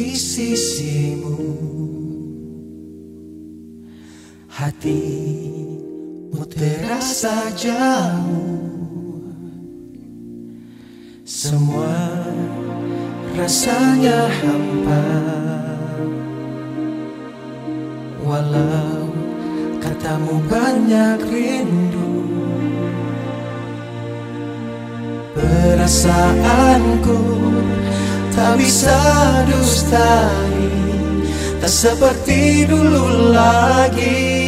di sisimu. Hatimu terasa jauh. Semua rasanya hampa. Walau katamu banyak rindu Perasaanku tak bisa dustai. Tak seperti dulu lagi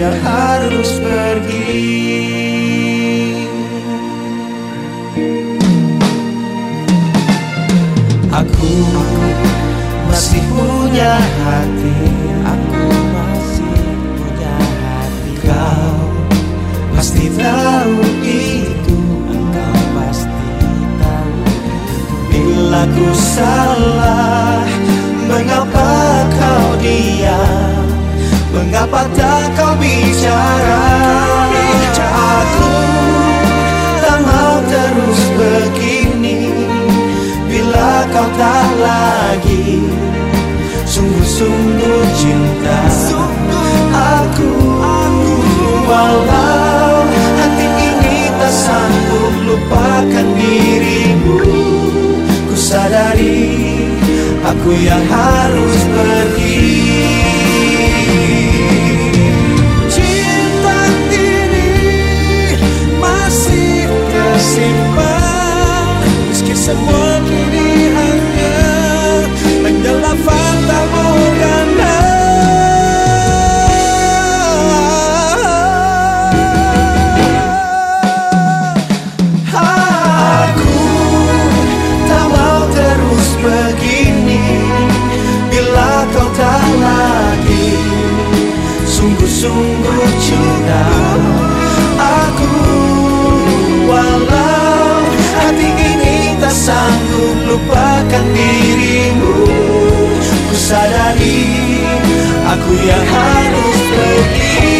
yang harus pergi. Aku masih punya hati Aku masih punya hati. Kau pasti tahu itu Engkau pasti tahu. Bila ku salah Mengapa kau diam? Mengapa tak Sungguh-sungguh cinta. Aku Walau hati ini tak sanggup lupakan dirimu. Ku sadari aku yang harus pergi begini Bila kau tak lagi Sungguh-sungguh cinta Aku. Walau hati ini tak sanggup lupakan dirimu Ku sadari aku yang harus pergi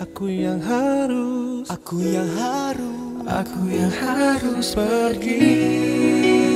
aku yang harus Aku yang harus. Aku yang harus pergi